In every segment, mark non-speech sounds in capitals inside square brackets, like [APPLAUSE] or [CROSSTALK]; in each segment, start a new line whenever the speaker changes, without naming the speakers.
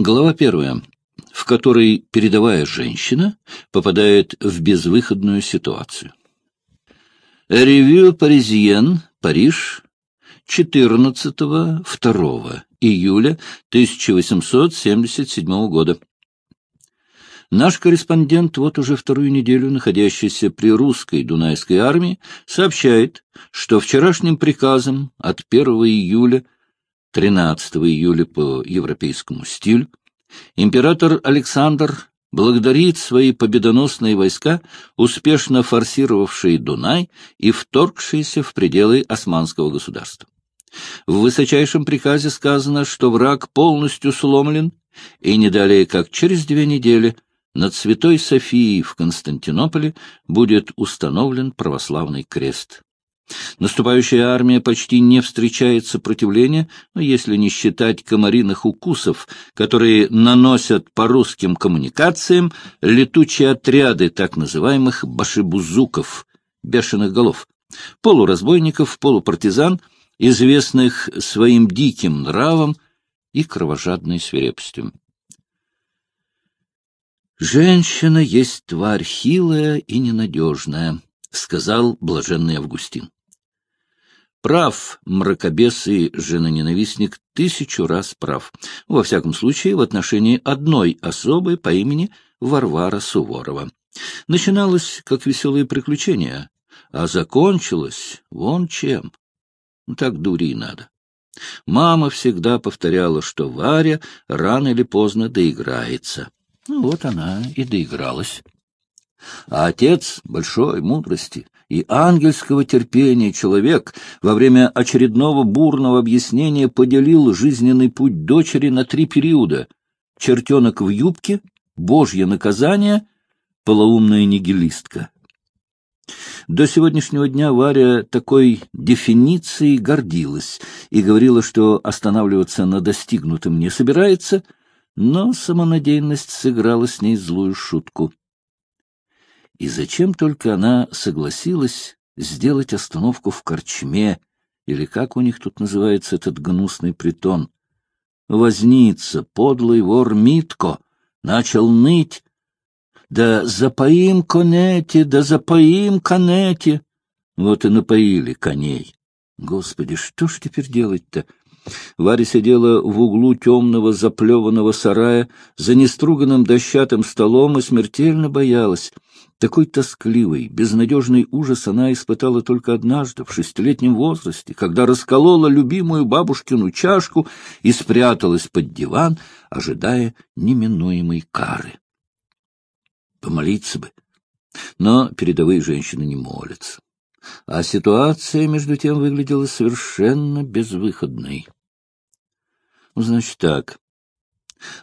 Глава первая, в которой передовая женщина попадает в безвыходную ситуацию. Ревью Паризиен, Париж, 14-2 июля 1877 года. Наш корреспондент, вот уже вторую неделю находящийся при русской Дунайской армии, сообщает, что вчерашним приказом от 1 июля 13 июля по европейскому стилю император Александр благодарит свои победоносные войска, успешно форсировавшие Дунай и вторгшиеся в пределы османского государства. В высочайшем приказе сказано, что враг полностью сломлен, и не далее как через две недели над Святой Софией в Константинополе будет установлен православный крест. Наступающая армия почти не встречает сопротивления, но если не считать комариных укусов, которые наносят по русским коммуникациям летучие отряды так называемых башибузуков, бешеных голов, полуразбойников, полупартизан, известных своим диким нравом и кровожадной свирепостью. «Женщина есть тварь хилая и ненадежная», — сказал блаженный Августин. Прав мракобес и женоненавистник тысячу раз прав. Во всяком случае, в отношении одной особой по имени Варвара Суворова. Начиналось как веселые приключения, а закончилось вон чем. Так дури и надо. Мама всегда повторяла, что Варя рано или поздно доиграется. Ну, вот она и доигралась. А отец большой мудрости и ангельского терпения человек во время очередного бурного объяснения поделил жизненный путь дочери на три периода — чертенок в юбке, божье наказание, полоумная нигилистка. До сегодняшнего дня Варя такой дефиницией гордилась и говорила, что останавливаться на достигнутом не собирается, но самонадеянность сыграла с ней злую шутку. И зачем только она согласилась сделать остановку в корчме, или как у них тут называется этот гнусный притон? Возница, подлый вор Митко, начал ныть. Да запоим конете, да запоим конете. Вот и напоили коней. Господи, что ж теперь делать-то? Варя сидела в углу темного заплеванного сарая за неструганным дощатым столом и смертельно боялась. Такой тоскливый, безнадежный ужас она испытала только однажды, в шестилетнем возрасте, когда расколола любимую бабушкину чашку и спряталась под диван, ожидая неминуемой кары. Помолиться бы. Но передовые женщины не молятся. А ситуация, между тем, выглядела совершенно безвыходной. Значит так,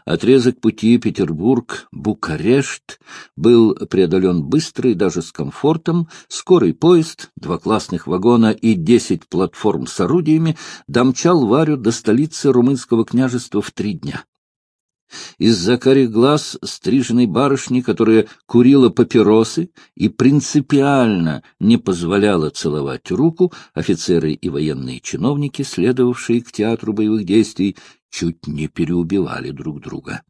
Отрезок пути Петербург-Букарешт был преодолен быстро и даже с комфортом. Скорый поезд, два классных вагона и десять платформ с орудиями домчал Варю до столицы румынского княжества в три дня. Из-за карих глаз стриженной барышни, которая курила папиросы и принципиально не позволяла целовать руку, офицеры и военные чиновники, следовавшие к театру боевых действий, чуть не переубивали друг друга.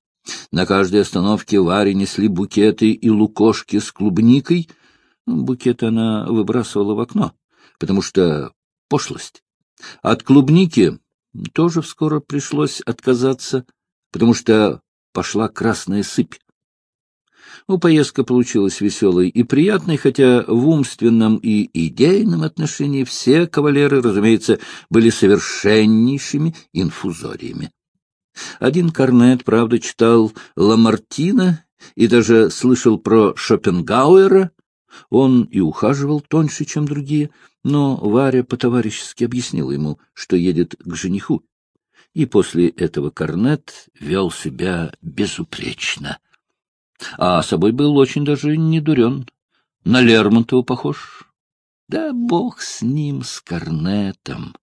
На каждой остановке Варе несли букеты и лукошки с клубникой. Букет она выбрасывала в окно, потому что пошлость. От клубники тоже скоро пришлось отказаться, потому что пошла красная сыпь. Ну, поездка получилась веселой и приятной, хотя в умственном и идейном отношении все кавалеры, разумеется, были совершеннейшими инфузориями. Один корнет, правда, читал Ламартина и даже слышал про Шопенгауэра. Он и ухаживал тоньше, чем другие, но Варя по-товарищески объяснила ему, что едет к жениху. И после этого корнет вел себя безупречно. А собой был очень даже не дурен. На Лермонтова похож. Да бог с ним, с корнетом.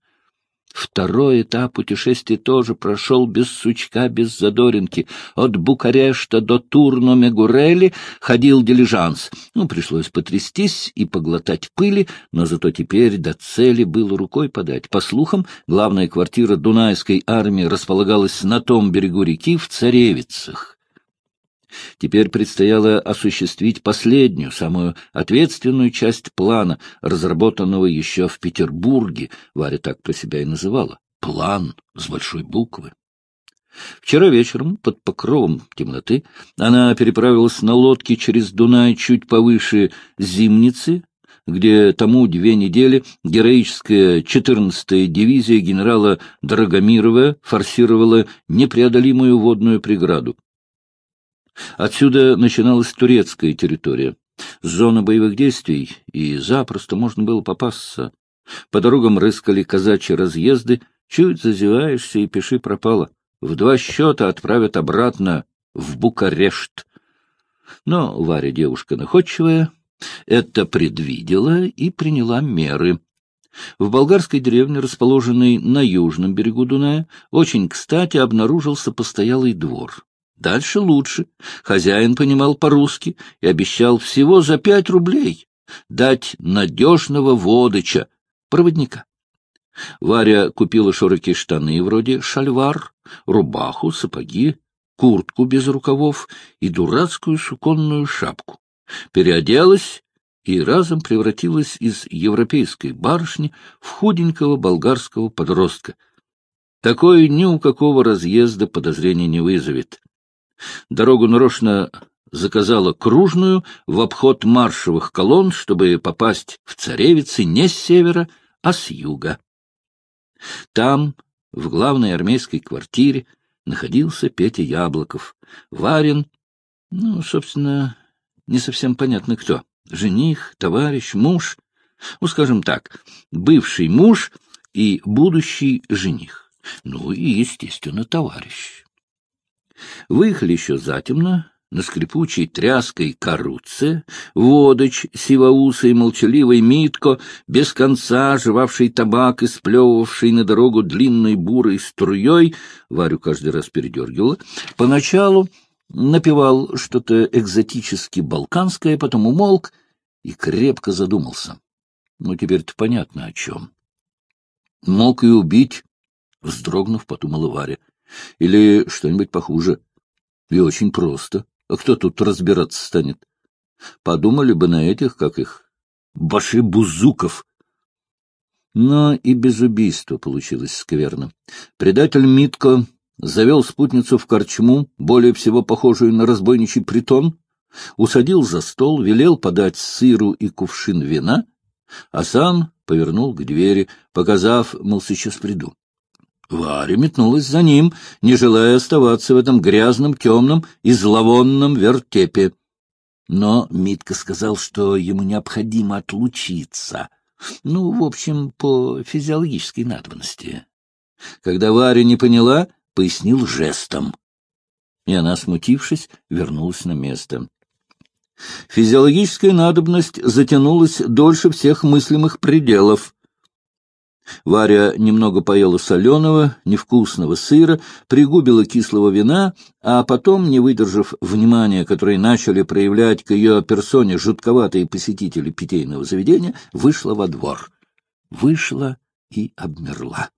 Второй этап путешествия тоже прошел без сучка, без задоринки. От Букарешта до Турно-Мегурели ходил дилижанс. Ну, пришлось потрястись и поглотать пыли, но зато теперь до цели было рукой подать. По слухам, главная квартира Дунайской армии располагалась на том берегу реки в Царевицах. Теперь предстояло осуществить последнюю, самую ответственную часть плана, разработанного еще в Петербурге, Варя так про себя и называла, план с большой буквы. Вчера вечером, под покровом темноты, она переправилась на лодке через Дунай чуть повыше Зимницы, где тому две недели героическая 14-я дивизия генерала Драгомирова форсировала непреодолимую водную преграду. Отсюда начиналась турецкая территория, зона боевых действий, и запросто можно было попасться. По дорогам рыскали казачьи разъезды, чуть зазеваешься и пиши пропало. В два счета отправят обратно в Букарешт. Но Варя девушка находчивая, это предвидела и приняла меры. В болгарской деревне, расположенной на южном берегу Дуная, очень кстати обнаружился постоялый двор. Дальше лучше. Хозяин понимал по-русски и обещал всего за пять рублей дать надежного водыча, проводника. Варя купила широкие штаны вроде шальвар, рубаху, сапоги, куртку без рукавов и дурацкую суконную шапку. Переоделась и разом превратилась из европейской барышни в худенького болгарского подростка. Такое ни у какого разъезда подозрения не вызовет. Дорогу нарочно заказала кружную в обход маршевых колонн, чтобы попасть в Царевицы не с севера, а с юга. Там, в главной армейской квартире, находился Петя Яблоков. Варин, ну, собственно, не совсем понятно кто. Жених, товарищ, муж. Ну, скажем так, бывший муж и будущий жених. Ну и, естественно, товарищ. Выехали еще затемно, на скрипучей тряской каруце, водоч, сивоусый, молчаливый Митко, без конца жевавший табак и сплевывавший на дорогу длинной бурой струей, Варю каждый раз передергивала, поначалу напевал что-то экзотически балканское, потом умолк и крепко задумался. Ну, теперь-то понятно о чем. Мог и убить, вздрогнув, подумала Варя. Или что-нибудь похуже. И очень просто. А кто тут разбираться станет? Подумали бы на этих, как их, баши-бузуков. Но и без убийства получилось скверно. Предатель Митко завел спутницу в корчму, более всего похожую на разбойничий притон, усадил за стол, велел подать сыру и кувшин вина, а сам повернул к двери, показав, мол, сейчас приду. Варя метнулась за ним, не желая оставаться в этом грязном, темном и зловонном вертепе. Но Митка сказал, что ему необходимо отлучиться. Ну, в общем, по физиологической надобности. Когда Варя не поняла, пояснил жестом. И она, смутившись, вернулась на место. Физиологическая надобность затянулась дольше всех мыслимых пределов. Варя немного поела соленого, невкусного сыра, пригубила кислого вина, а потом, не выдержав внимания, которое начали проявлять к ее персоне жутковатые посетители питейного заведения, вышла во двор. Вышла и обмерла.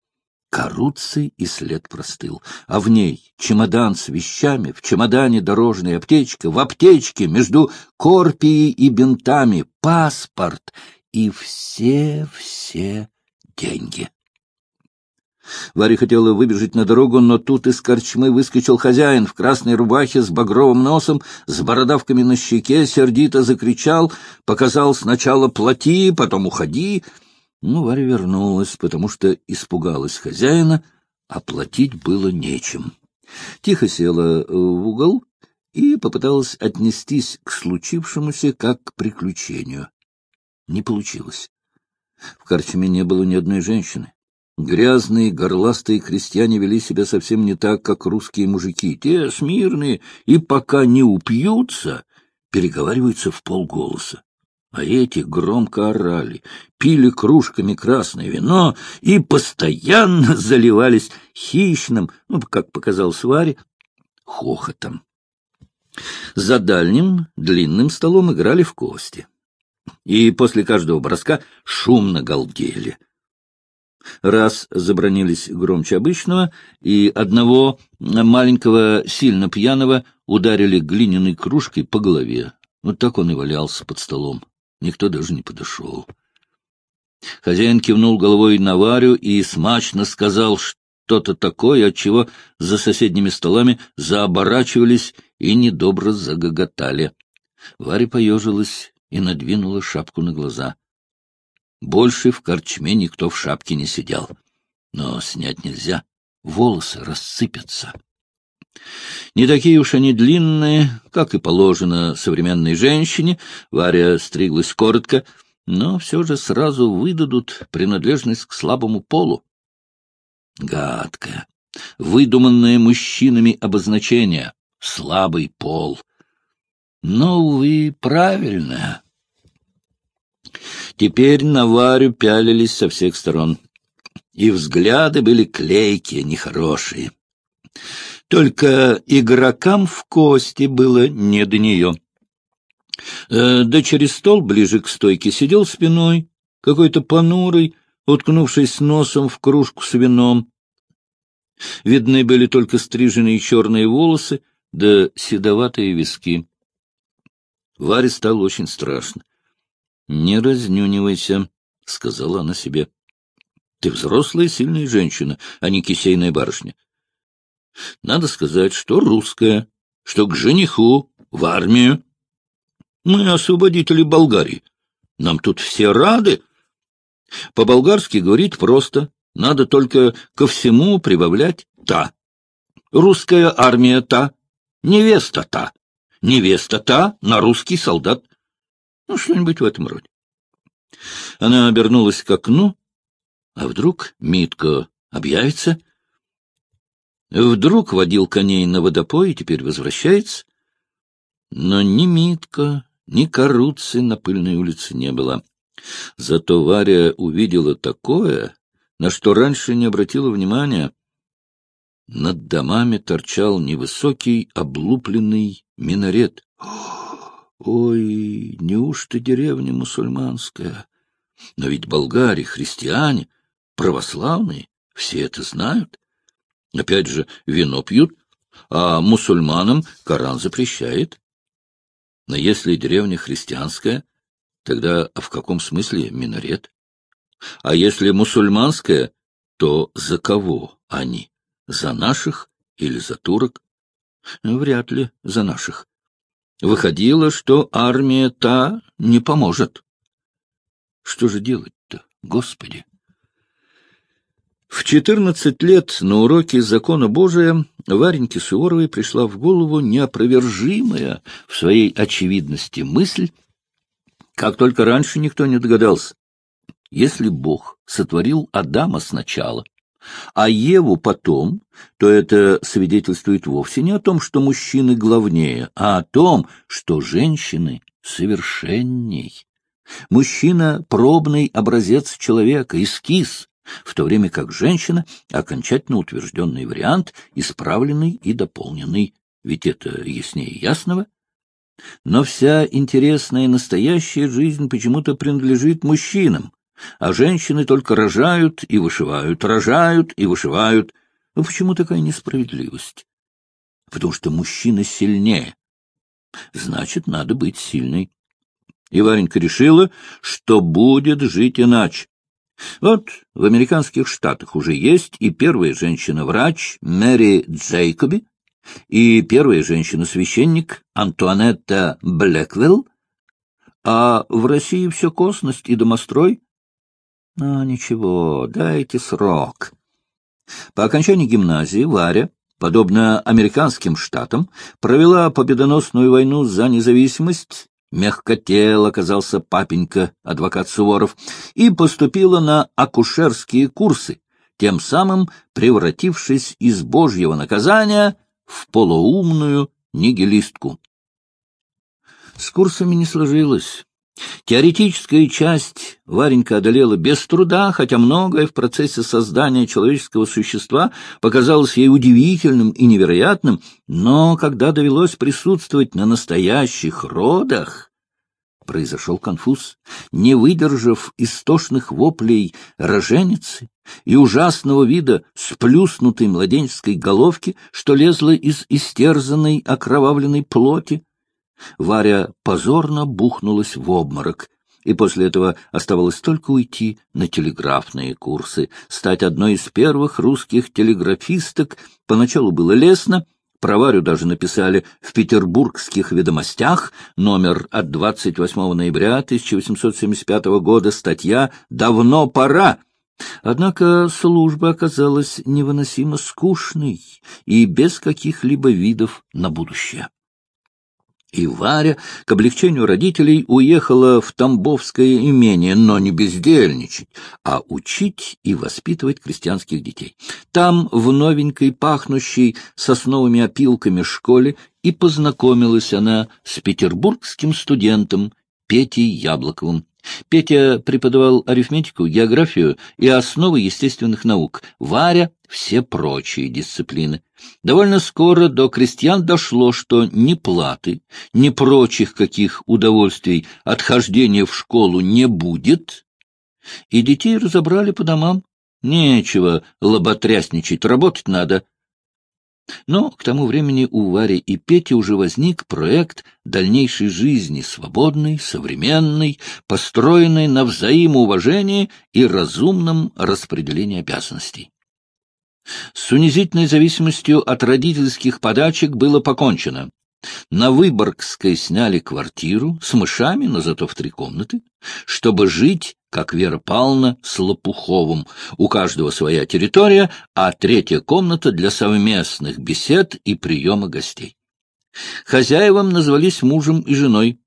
Каруций и след простыл, а в ней чемодан с вещами, в чемодане дорожная аптечка, в аптечке между корпией и бинтами паспорт и все-все деньги. Варя хотела выбежать на дорогу, но тут из корчмы выскочил хозяин в красной рубахе с багровым носом, с бородавками на щеке, сердито закричал, показал сначала «плати», потом «уходи». Ну, Варя вернулась, потому что испугалась хозяина, а платить было нечем. Тихо села в угол и попыталась отнестись к случившемуся как к приключению. Не получилось. В корчме не было ни одной женщины. Грязные, горластые крестьяне вели себя совсем не так, как русские мужики. Те смирные и пока не упьются, переговариваются в полголоса. А эти громко орали, пили кружками красное вино и постоянно [LAUGHS] заливались хищным, ну, как показалось Варе, хохотом. За дальним длинным столом играли в кости. И после каждого броска шумно галдели. Раз забронились громче обычного, и одного маленького, сильно пьяного ударили глиняной кружкой по голове. Вот так он и валялся под столом. Никто даже не подошел. Хозяин кивнул головой на Варю и смачно сказал что-то такое, от чего за соседними столами заоборачивались и недобро загоготали. Варя поежилась и надвинула шапку на глаза. Больше в корчме никто в шапке не сидел. Но снять нельзя, волосы рассыпятся. Не такие уж они длинные, как и положено современной женщине. Варя стриглась коротко, но все же сразу выдадут принадлежность к слабому полу. Гадкое, выдуманное мужчинами обозначение — слабый пол. Но, увы, правильное. Теперь на Варю пялились со всех сторон, и взгляды были клейкие, нехорошие. Только игрокам в кости было не до нее. Э, да через стол ближе к стойке сидел спиной, какой-то понурый, уткнувшись носом в кружку с вином. Видны были только стриженные черные волосы да седоватые виски. Варе стало очень страшно. — Не разнюнивайся, — сказала она себе. — Ты взрослая сильная женщина, а не кисейная барышня. Надо сказать, что русская, что к жениху, в армию. Мы освободители Болгарии. Нам тут все рады. По-болгарски говорить просто. Надо только ко всему прибавлять «та». Русская армия «та», невеста «та», невеста «та» на русский солдат. Ну, что-нибудь в этом роде. Она обернулась к окну, а вдруг Митко объявится — Вдруг водил коней на водопой и теперь возвращается. Но ни Митка, ни Каруцы на пыльной улице не было. Зато Варя увидела такое, на что раньше не обратила внимания. Над домами торчал невысокий облупленный минарет. Ой, неужто деревня мусульманская? Но ведь болгари, христиане, православные, все это знают. Опять же, вино пьют, а мусульманам Коран запрещает. Но если деревня христианская, тогда в каком смысле минарет? А если мусульманская, то за кого они? За наших или за турок? Вряд ли за наших. Выходило, что армия та не поможет. Что же делать-то, Господи? В четырнадцать лет на уроке закона Божия Вареньке Суворовой пришла в голову неопровержимая в своей очевидности мысль, как только раньше никто не догадался. Если Бог сотворил Адама сначала, а Еву потом, то это свидетельствует вовсе не о том, что мужчины главнее, а о том, что женщины совершенней. Мужчина — пробный образец человека, эскиз, в то время как женщина — окончательно утвержденный вариант, исправленный и дополненный, ведь это яснее ясного. Но вся интересная настоящая жизнь почему-то принадлежит мужчинам, а женщины только рожают и вышивают, рожают и вышивают. Ну почему такая несправедливость? Потому что мужчина сильнее. Значит, надо быть сильной. И Варенька решила, что будет жить иначе. Вот в американских штатах уже есть и первая женщина-врач Мэри Джейкоби, и первая женщина-священник Антуанетта Блэквелл, а в России все косность и домострой. А ничего, дайте срок. По окончании гимназии Варя, подобно американским штатам, провела победоносную войну за независимость мягкотел оказался папенька, адвокат Суворов, и поступила на акушерские курсы, тем самым превратившись из божьего наказания в полуумную нигилистку. С курсами не сложилось. Теоретическая часть Варенька одолела без труда, хотя многое в процессе создания человеческого существа показалось ей удивительным и невероятным, но когда довелось присутствовать на настоящих родах, произошел конфуз. Не выдержав истошных воплей роженицы и ужасного вида сплюснутой младенческой головки, что лезла из истерзанной окровавленной плоти, Варя позорно бухнулась в обморок, и после этого оставалось только уйти на телеграфные курсы. Стать одной из первых русских телеграфисток поначалу было лестно, про Варю даже написали в петербургских ведомостях, номер от 28 ноября 1875 года, статья «Давно пора». Однако служба оказалась невыносимо скучной и без каких-либо видов на будущее. И Варя, к облегчению родителей, уехала в Тамбовское имение, но не бездельничать, а учить и воспитывать крестьянских детей. Там, в новенькой, пахнущей сосновыми опилками школе, и познакомилась она с петербургским студентом Петей Яблоковым. Петя преподавал арифметику, географию и основы естественных наук, Варя — все прочие дисциплины. Довольно скоро до крестьян дошло, что ни платы, ни прочих каких удовольствий от хождения в школу не будет, и детей разобрали по домам. Нечего лоботрясничать, работать надо — но к тому времени у Вари и Пети уже возник проект дальнейшей жизни, свободной, современной, построенной на взаимоуважении и разумном распределении обязанностей. С унизительной зависимостью от родительских подачек было покончено. На Выборгской сняли квартиру с мышами, но зато в три комнаты, чтобы жить как Вера Павловна с Лопуховым. У каждого своя территория, а третья комната для совместных бесед и приема гостей. Хозяевам назвались мужем и женой,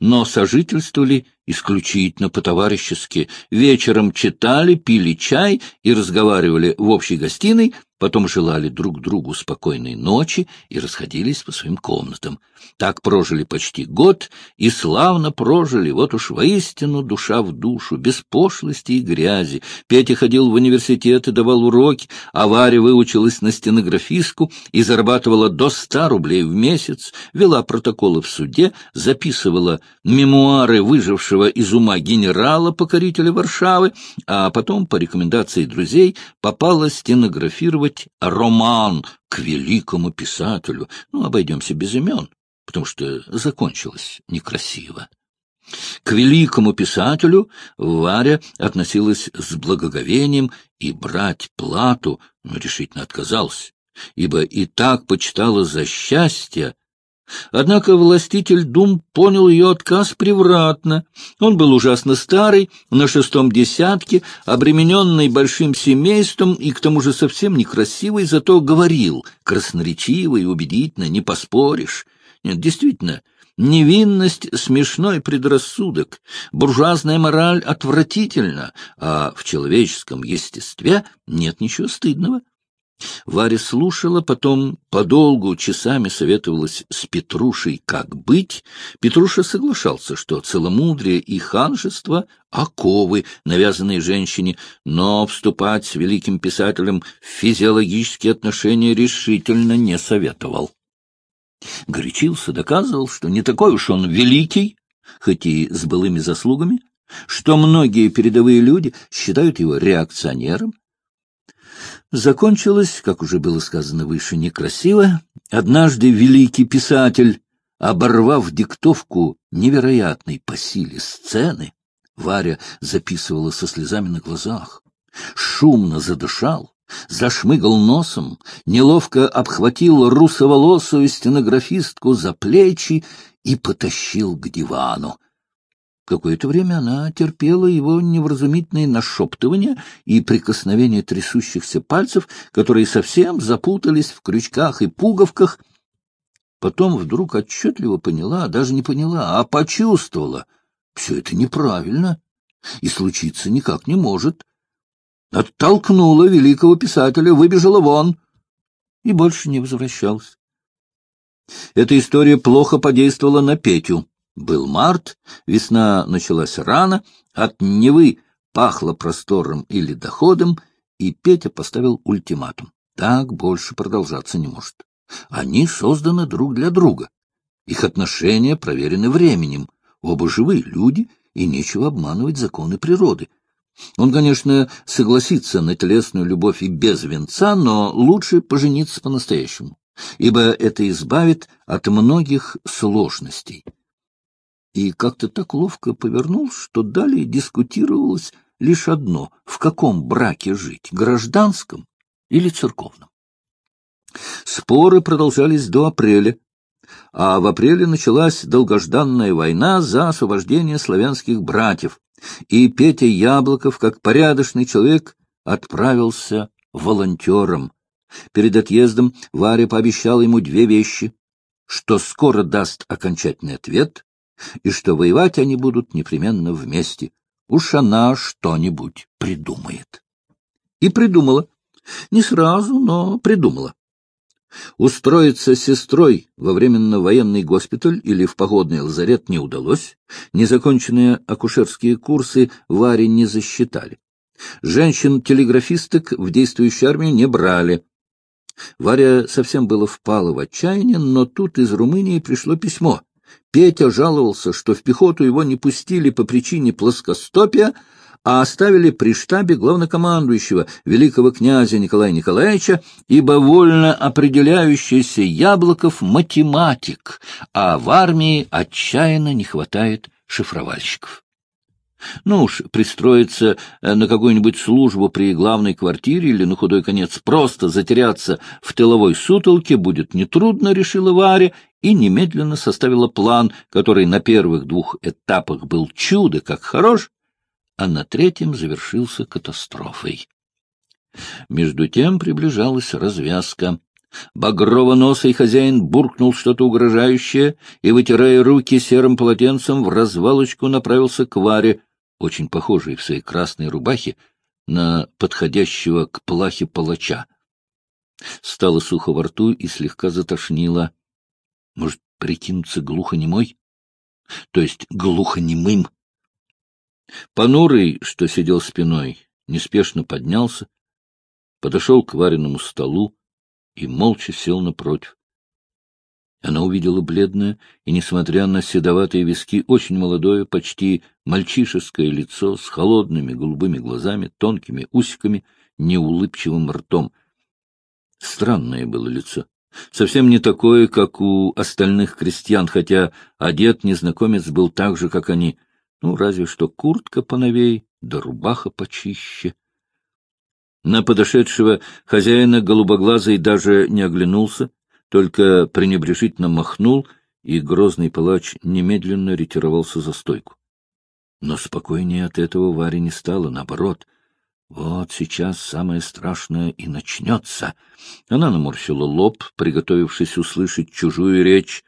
но сожительствовали исключительно по-товарищески. Вечером читали, пили чай и разговаривали в общей гостиной, потом желали друг другу спокойной ночи и расходились по своим комнатам. Так прожили почти год и славно прожили, вот уж воистину душа в душу, без пошлости и грязи. Петя ходил в университет и давал уроки, а Варя выучилась на стенографистку и зарабатывала до ста рублей в месяц, вела протоколы в суде, записывала мемуары выжившего из ума генерала-покорителя Варшавы, а потом, по рекомендации друзей, попала стенографировать роман к великому писателю. Ну, обойдемся без имен потому что закончилось некрасиво. К великому писателю Варя относилась с благоговением и брать плату, но решительно отказалась, ибо и так почитала за счастье. Однако властитель дум понял ее отказ превратно. Он был ужасно старый, на шестом десятке, обремененный большим семейством и к тому же совсем некрасивый, зато говорил красноречиво и убедительно, не поспоришь. Нет, действительно, невинность — смешной предрассудок, буржуазная мораль отвратительна, а в человеческом естестве нет ничего стыдного. Варя слушала, потом подолгу часами советовалась с Петрушей, как быть. Петруша соглашался, что целомудрие и ханжество — оковы, навязанные женщине, но вступать с великим писателем в физиологические отношения решительно не советовал. Горячился, доказывал, что не такой уж он великий, хоть и с былыми заслугами, что многие передовые люди считают его реакционером. Закончилось, как уже было сказано выше, некрасиво. Однажды великий писатель, оборвав диктовку невероятной по силе сцены, Варя записывала со слезами на глазах, шумно задышал, зашмыгал носом, неловко обхватил русоволосую стенографистку за плечи и потащил к дивану. Какое-то время она терпела его невразумительные нашептывания и прикосновения трясущихся пальцев, которые совсем запутались в крючках и пуговках. Потом вдруг отчетливо поняла, даже не поняла, а почувствовала. Все это неправильно и случиться никак не может оттолкнула великого писателя, выбежала вон и больше не возвращалась. Эта история плохо подействовала на Петю. Был март, весна началась рано, от Невы пахло простором или доходом, и Петя поставил ультиматум. Так больше продолжаться не может. Они созданы друг для друга. Их отношения проверены временем. Оба живые люди, и нечего обманывать законы природы. Он, конечно, согласится на телесную любовь и без венца, но лучше пожениться по-настоящему, ибо это избавит от многих сложностей. И как-то так ловко повернул, что далее дискутировалось лишь одно — в каком браке жить — гражданском или церковном. Споры продолжались до апреля, а в апреле началась долгожданная война за освобождение славянских братьев, и Петя Яблоков, как порядочный человек, отправился волонтером. Перед отъездом Варя пообещала ему две вещи, что скоро даст окончательный ответ и что воевать они будут непременно вместе. Уж она что-нибудь придумает. И придумала. Не сразу, но придумала. Устроиться сестрой во временно-военный госпиталь или в походный лазарет не удалось, незаконченные акушерские курсы Варе не засчитали. Женщин-телеграфисток в действующую армию не брали. Варя совсем было впала в отчаяние, но тут из Румынии пришло письмо. Петя жаловался, что в пехоту его не пустили по причине плоскостопия, а оставили при штабе главнокомандующего великого князя Николая Николаевича, ибо вольно определяющийся Яблоков математик, а в армии отчаянно не хватает шифровальщиков. Ну уж, пристроиться э, на какую-нибудь службу при главной квартире или, на худой конец, просто затеряться в тыловой сутолке будет нетрудно, решила Варя, и немедленно составила план, который на первых двух этапах был чудо как хорош, а на третьем завершился катастрофой. Между тем приближалась развязка. Багрово-носый хозяин буркнул что-то угрожающее и, вытирая руки серым полотенцем, в развалочку направился к Варе, очень похожей в своей красной рубахе на подходящего к плахе палача. Стало сухо во рту и слегка затошнило. Может, прикинуться глухонемой? То есть глухонемым? Понурый, что сидел спиной, неспешно поднялся, подошел к вареному столу и молча сел напротив. Она увидела бледное и, несмотря на седоватые виски, очень молодое, почти мальчишеское лицо с холодными голубыми глазами, тонкими усиками, неулыбчивым ртом. Странное было лицо. Совсем не такое, как у остальных крестьян, хотя одет незнакомец был так же, как они — ну, разве что куртка поновей, да рубаха почище. На подошедшего хозяина голубоглазый даже не оглянулся, только пренебрежительно махнул, и грозный палач немедленно ретировался за стойку. Но спокойнее от этого Варе не стало, наоборот. Вот сейчас самое страшное и начнется. Она наморщила лоб, приготовившись услышать чужую речь,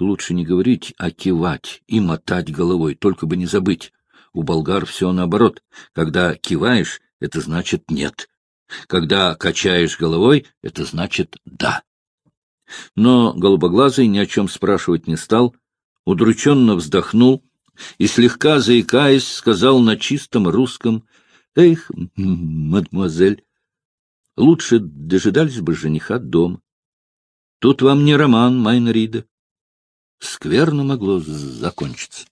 Лучше не говорить, а кивать и мотать головой, только бы не забыть. У болгар все наоборот. Когда киваешь, это значит «нет». Когда качаешь головой, это значит «да». Но голубоглазый ни о чем спрашивать не стал, удрученно вздохнул и, слегка заикаясь, сказал на чистом русском «Эх, мадемуазель, лучше дожидались бы жениха дома. Тут вам не роман Майнрида скверно могло закончиться.